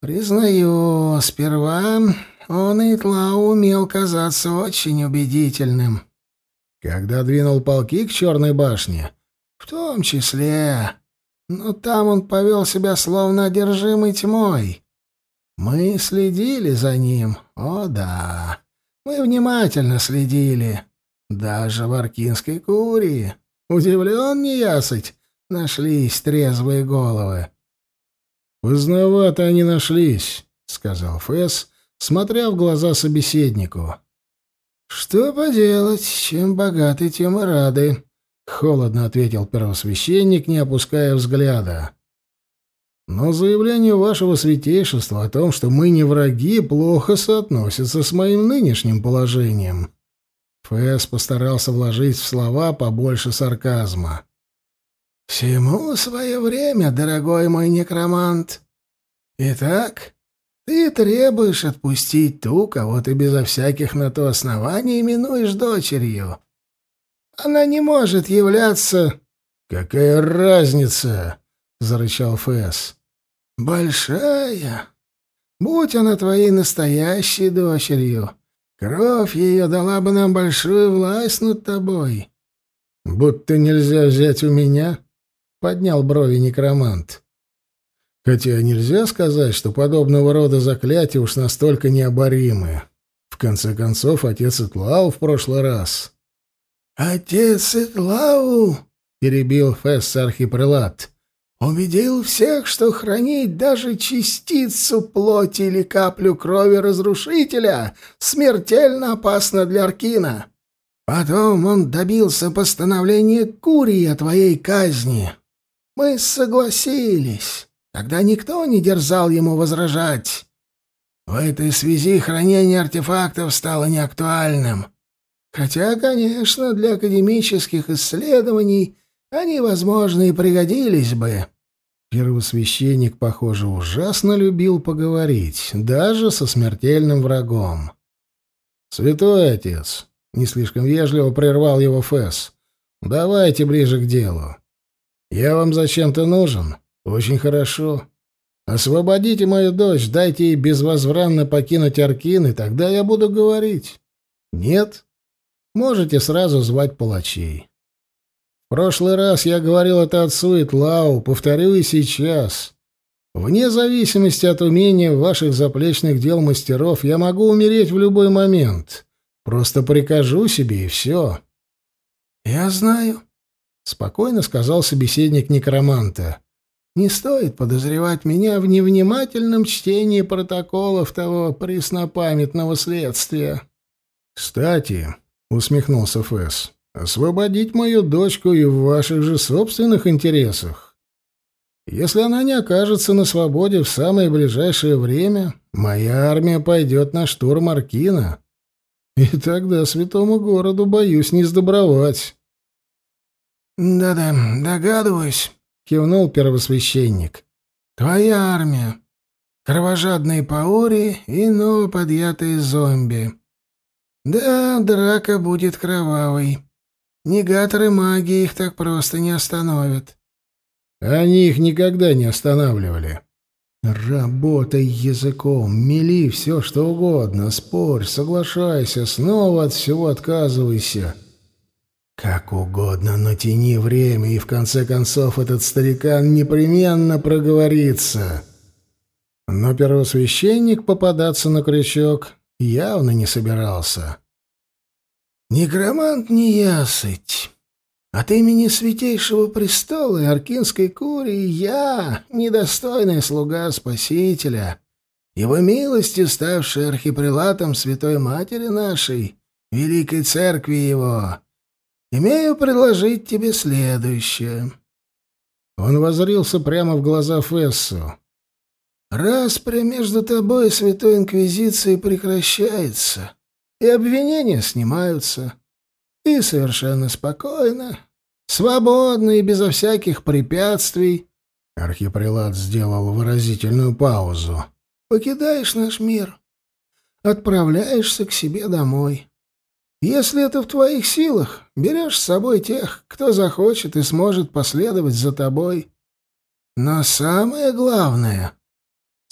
[SPEAKER 3] Признаю, сперва он и Тлау умел казаться очень убедительным.
[SPEAKER 2] Когда двинул полки к Черной башне?
[SPEAKER 3] В том числе. Но там он повел себя словно одержимый тьмой. Мы следили за ним, о да. Мы внимательно следили. Даже в Аркинской курии. Удивлен неясыть, нашлись трезвые головы.
[SPEAKER 2] «Поздновато они нашлись», — сказал Фэс, смотря в глаза собеседнику.
[SPEAKER 3] «Что поделать, чем богаты, тем и рады», — холодно ответил первосвященник, не опуская взгляда.
[SPEAKER 2] «Но заявление вашего святейшества о том, что мы не враги, плохо соотносится с моим нынешним положением», Фэс постарался вложить в слова побольше сарказма.
[SPEAKER 3] «Всему свое время, дорогой мой некромант. Итак, ты требуешь отпустить ту, кого ты безо всяких на то оснований именуешь дочерью. Она не может являться...»
[SPEAKER 2] «Какая разница?» — зарычал Фэс.
[SPEAKER 3] «Большая. Будь она твоей настоящей дочерью, Кровь ее дала бы нам большую власть над тобой.
[SPEAKER 2] Будто нельзя взять у меня, поднял брови некромант. Хотя нельзя сказать, что подобного рода заклятия уж настолько необоримы. В конце концов, отец Итлау в прошлый раз.
[SPEAKER 3] «Отец Итлау!» — перебил Фесс архипрелат. «Убедил всех, что хранить даже частицу плоти или каплю крови разрушителя смертельно опасно для Аркина. Потом он добился постановления Курии о твоей казни. Мы согласились. Тогда никто не дерзал ему возражать. В этой связи хранение артефактов стало неактуальным. Хотя, конечно, для академических исследований они, возможно, и пригодились бы.
[SPEAKER 2] Первосвященник, похоже, ужасно любил поговорить, даже со смертельным врагом. «Святой отец», — не слишком вежливо прервал его Фэс, — «давайте ближе к делу. Я вам зачем-то нужен? Очень хорошо. Освободите мою дочь, дайте ей безвозвратно покинуть Аркин, и тогда я буду говорить. Нет? Можете сразу звать палачей. Прошлый раз я говорил это отцу Итлау, повторю и сейчас. Вне зависимости от умения ваших заплечных дел мастеров, я могу умереть в любой момент. Просто прикажу себе, и все.
[SPEAKER 3] — Я знаю, — спокойно сказал собеседник некроманта. Не стоит подозревать меня в невнимательном чтении протоколов того преснопамятного следствия.
[SPEAKER 2] — Кстати, — усмехнулся Фэс, — освободить мою дочку и в ваших же собственных интересах. Если она не окажется на свободе в самое ближайшее время, моя армия пойдет на штурм Аркина. И тогда святому городу, боюсь, не сдобровать.
[SPEAKER 3] «Да-да, догадываюсь», — кивнул первосвященник. «Твоя армия. Кровожадные паури и новоподъятые зомби. Да, драка будет кровавой. Негаторы магии их так просто не остановят».
[SPEAKER 2] «Они их никогда не останавливали», Работай языком, мели все, что угодно, спорь, соглашайся, снова от всего отказывайся. Как угодно, но тяни время, и в конце концов этот старикан непременно проговорится. Но первосвященник попадаться на крючок явно не собирался.
[SPEAKER 3] «Некромант неясыть. От имени Святейшего Престола и Аркинской Курии я, недостойный слуга Спасителя, его милостью ставший архипрелатом Святой Матери нашей, Великой Церкви Его, Имею предложить тебе следующее.
[SPEAKER 2] Он возрился прямо в глаза Фессу.
[SPEAKER 3] Распря между тобой и Святой Инквизицией прекращается, и обвинения снимаются. Ты совершенно спокойно, свободно и безо всяких препятствий.
[SPEAKER 2] Архипрелат сделал выразительную паузу.
[SPEAKER 3] Покидаешь наш мир, отправляешься к себе домой. Если это в твоих силах, берешь с собой тех, кто захочет и сможет последовать за тобой. Но самое главное...»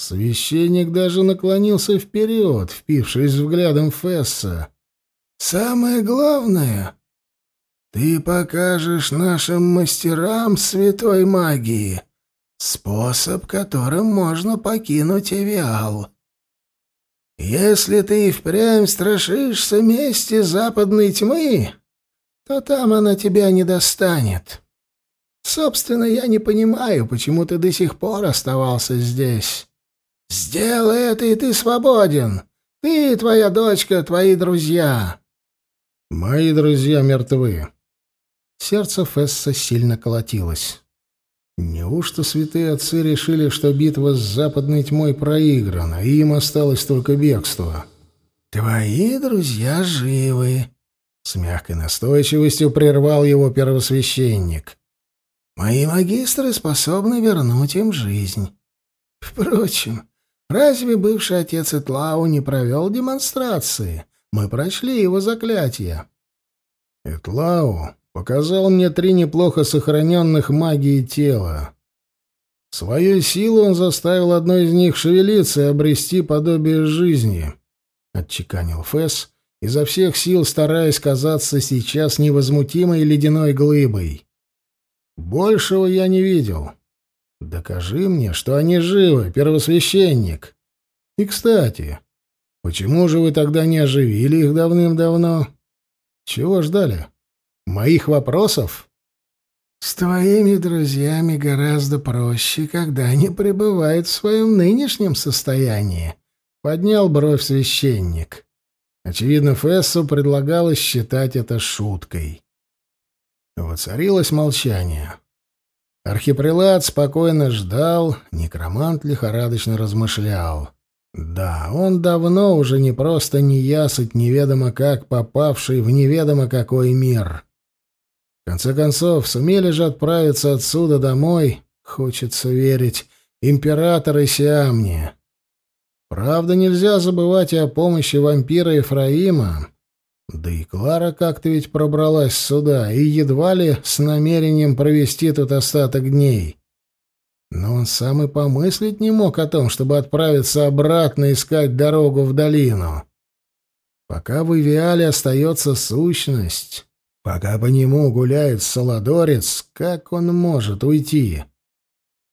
[SPEAKER 2] Священник даже наклонился вперед, впившись взглядом Фесса.
[SPEAKER 3] «Самое главное...» Ты покажешь нашим мастерам святой магии способ, которым можно покинуть Эвиал. Если ты впрямь страшишься мести западной тьмы, то там она тебя не достанет. Собственно, я не понимаю, почему ты до сих пор оставался здесь. Сделай это, и ты свободен. Ты, твоя дочка, твои друзья.
[SPEAKER 2] Мои друзья мертвы. Сердце Фесса сильно колотилось. Неужто святые отцы решили, что битва с западной тьмой проиграна, и им осталось только бегство?
[SPEAKER 3] «Твои друзья живы», —
[SPEAKER 2] с мягкой настойчивостью прервал его первосвященник.
[SPEAKER 3] «Мои магистры способны вернуть им жизнь. Впрочем, разве бывший отец Этлау не провел демонстрации? Мы прочли его заклятие».
[SPEAKER 2] «Этлау показал мне три неплохо сохраненных магии тела. Свою силу он заставил одно из них шевелиться и обрести подобие жизни, — отчеканил Фэс изо всех сил стараясь казаться сейчас невозмутимой ледяной глыбой. Большего я не видел. Докажи мне, что они живы, первосвященник. И, кстати, почему же вы тогда не оживили их давным-давно? Чего ждали? Моих вопросов?
[SPEAKER 3] С твоими друзьями гораздо проще, когда они пребывают в своем нынешнем состоянии. Поднял бровь священник.
[SPEAKER 2] Очевидно, Фессу предлагалось считать это шуткой. Воцарилось молчание. Архипрелат спокойно ждал, некромант лихорадочно размышлял. Да, он давно уже не просто неясыть неведомо как попавший в неведомо какой мир. В конце концов, сумели же отправиться отсюда домой, хочется верить, император и Сиамни. Правда, нельзя забывать и о помощи вампира Ефраима, да и Клара как-то ведь пробралась сюда, и едва ли с намерением провести тут остаток дней. Но он сам и помыслить не мог о том, чтобы отправиться обратно искать дорогу в долину. Пока в Ивиале остается сущность, пока по нему гуляет Солодорец, как он может уйти?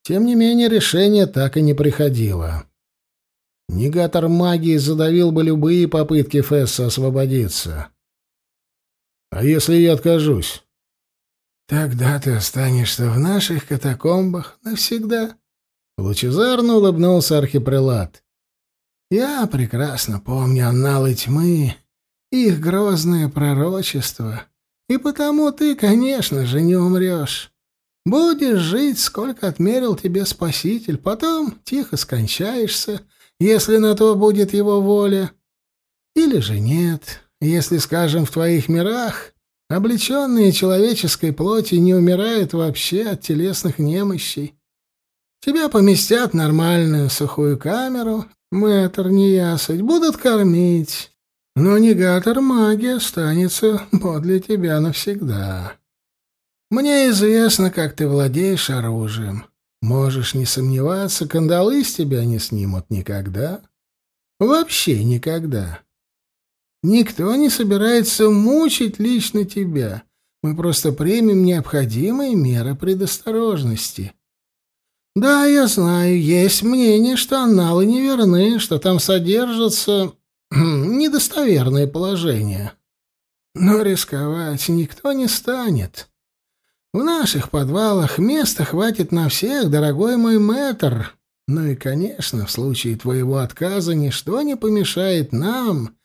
[SPEAKER 2] Тем не менее, решение так и не приходило. Негатор магии задавил бы любые попытки Фесса освободиться. А если я откажусь?
[SPEAKER 3] Тогда ты останешься в наших катакомбах навсегда. Лучезарно улыбнулся архипрелат. Я прекрасно помню анналы тьмы, их грозное пророчество, и потому ты, конечно же, не умрешь. Будешь жить, сколько отмерил тебе Спаситель, потом тихо скончаешься, если на то будет его воля. Или же нет, если, скажем, в твоих мирах облеченные человеческой плоти не умирают вообще от телесных немощей. Тебя поместят в нормальную сухую камеру, мэтр неясыть, будут кормить, но негатор магии останется подле тебя навсегда. Мне известно, как ты владеешь оружием. Можешь не сомневаться, кандалы с тебя не снимут никогда. Вообще никогда. Никто не собирается мучить лично тебя. Мы просто примем необходимые меры предосторожности. Да, я знаю, есть мнение, что анналы неверны, что там содержатся [CLEARS THROAT] недостоверные положения. Но рисковать никто не станет. В наших подвалах места хватит на всех, дорогой мой мэтр. Ну и, конечно, в случае твоего отказа ничто не помешает нам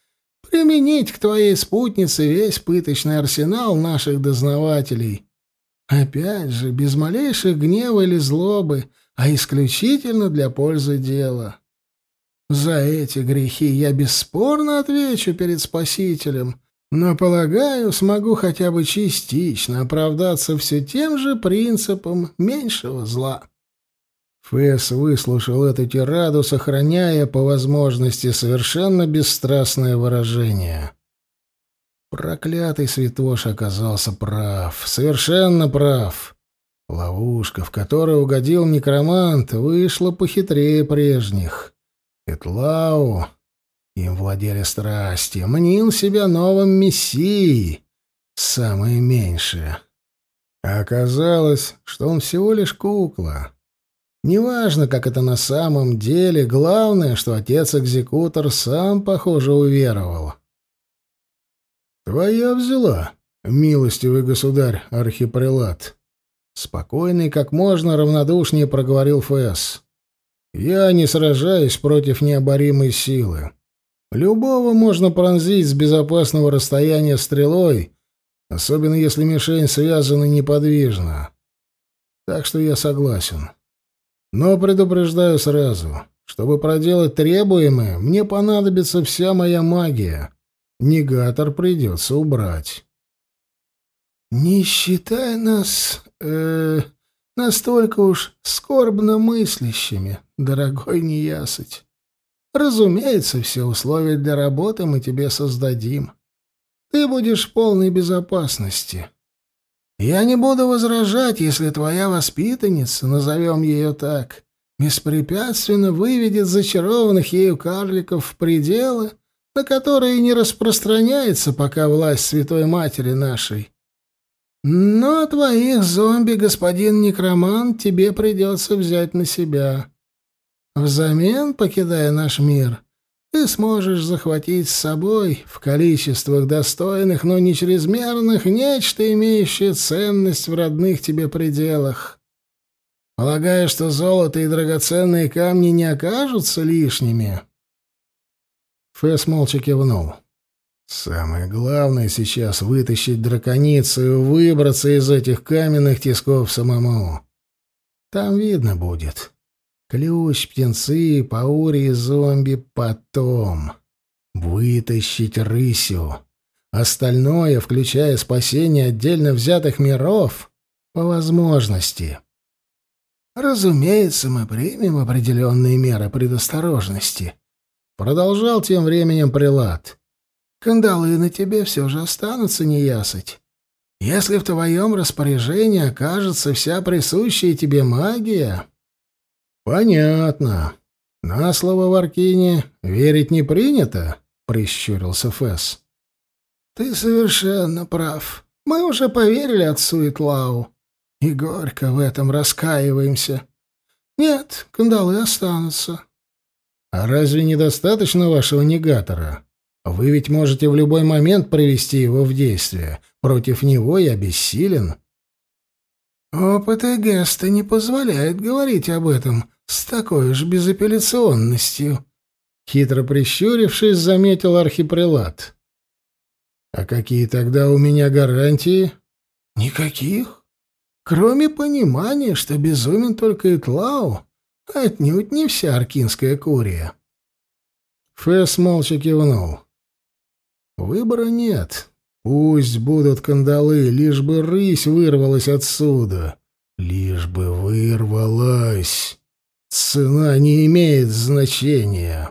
[SPEAKER 3] применить к твоей спутнице весь пыточный арсенал наших дознавателей. Опять же, без малейших гнева или злобы, а исключительно для пользы дела. За эти грехи я бесспорно отвечу перед Спасителем, но, полагаю, смогу хотя бы частично оправдаться все тем же принципом меньшего зла. Фэс выслушал эту тираду, сохраняя по возможности совершенно бесстрастное выражение. Проклятый святош оказался прав, совершенно прав. Ловушка, в которую угодил некромант, вышла похитрее прежних. Этлау, им владели страсти, мнил себя новым мессией, самое меньшее. А оказалось, что он всего лишь кукла. Неважно, как это на самом деле, главное, что отец-экзекутор сам, похоже, уверовал. «Твоя взяла, милостивый государь, архипрелат», — спокойный, как можно равнодушнее проговорил Фэс. «Я не сражаюсь против необоримой силы. Любого можно пронзить с безопасного расстояния стрелой, особенно если мишень связана неподвижно. Так что я согласен». Но предупреждаю сразу, чтобы проделать требуемое, мне понадобится вся моя магия. Негатор придется убрать. Не считай нас, э, настолько уж скорбно мыслящими, дорогой неясыть. Разумеется, все условия для работы мы тебе создадим. Ты будешь в полной безопасности. Я не буду возражать, если твоя воспитанница, назовем ее так, беспрепятственно выведет зачарованных ею карликов в пределы, на которые не распространяется пока власть Святой Матери нашей. Но твоих зомби, господин некромант, тебе придется взять на себя. Взамен, покидая наш мир, ты сможешь захватить с собой в количествах достойных, но не чрезмерных, нечто, имеющее ценность в родных тебе пределах. Полагаю, что золото и драгоценные камни не окажутся лишними.
[SPEAKER 2] Фэс молча кивнул. Самое главное сейчас — вытащить драконицу и выбраться из этих каменных тисков самому. Там видно будет. Ключ, птенцы, паури и зомби потом. Вытащить рысю. Остальное, включая спасение отдельно взятых миров, по возможности.
[SPEAKER 3] Разумеется, мы примем определенные меры предосторожности. Продолжал тем временем прилад. Кандалы на тебе все же останутся неясыть. Если в твоем распоряжении окажется вся присущая тебе магия...
[SPEAKER 2] Понятно. На слово в Аркине верить не принято, прищурился Фэс.
[SPEAKER 3] Ты совершенно прав. Мы уже поверили отцу Итлау. И горько в этом раскаиваемся. Нет, кандалы останутся.
[SPEAKER 2] А разве недостаточно вашего негатора? Вы ведь можете в любой момент привести его в действие. Против него я бессилен.
[SPEAKER 3] Опыт Эгеста не позволяет говорить об этом с такой же безапелляционностью.
[SPEAKER 2] Хитро прищурившись, заметил архипрелат. «А какие тогда у меня гарантии?»
[SPEAKER 3] «Никаких. Кроме понимания, что безумен только Итлау, отнюдь не вся аркинская курия».
[SPEAKER 2] Фэс молча кивнул. Выбора нет. Пусть будут кандалы, лишь бы рысь вырвалась отсюда. Лишь бы вырвалась. Цена не имеет значения.